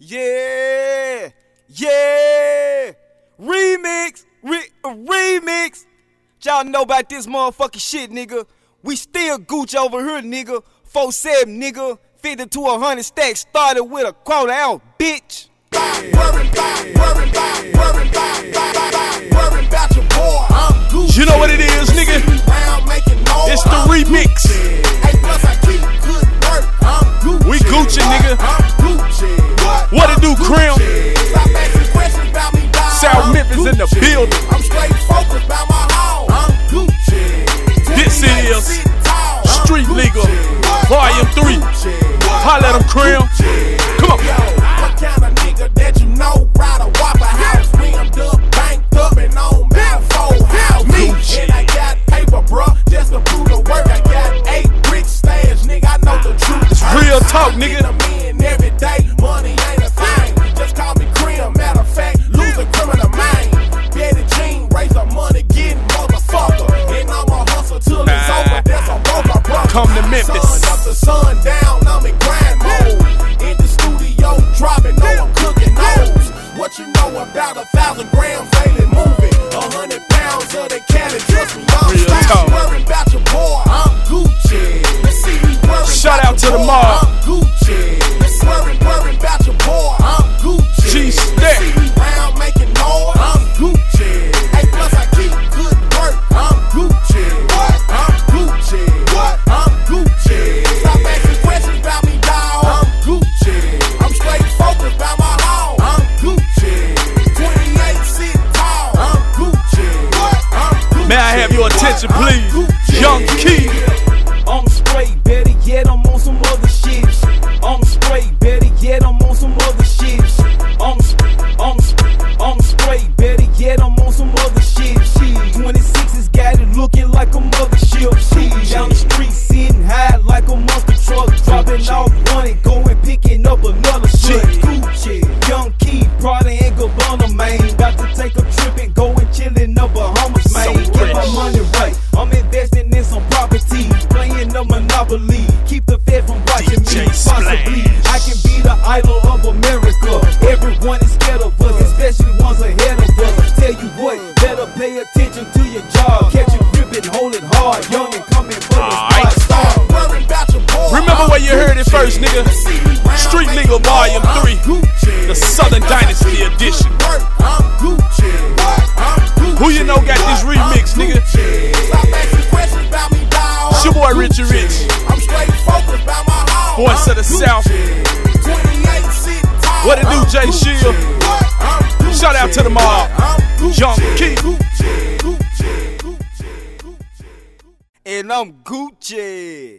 Yeah, yeah, remix, re- remix. Y'all know about this motherfucking shit, nigga. We still gooch over here, nigga. 4 7, nigga. 50 to 100 stacks started with a quarter out, bitch. You know what it is, nigga? It's the remix. about a thousand grams, ain't it moving? A hundred pounds of the cannon, trust me, I'm Real stop worrying about your attention, please. Young Key. I'm straight, better yet, I'm on some other shit. I'm straight, better yet, I'm on some other idol of America. Everyone is scared of us, especially ones ahead of us. Tell you what, better pay attention to your job. Catch hold it hard, young and coming for the. Remember where you heard it first, nigga. Street Legal Volume 3, the Southern Dynasty Edition. Who you know got this remix, nigga? Your boy Richie Rich. Voice of the South. What it do, Jay Shield? Shout out to the mob. Young Key. And I'm Gucci.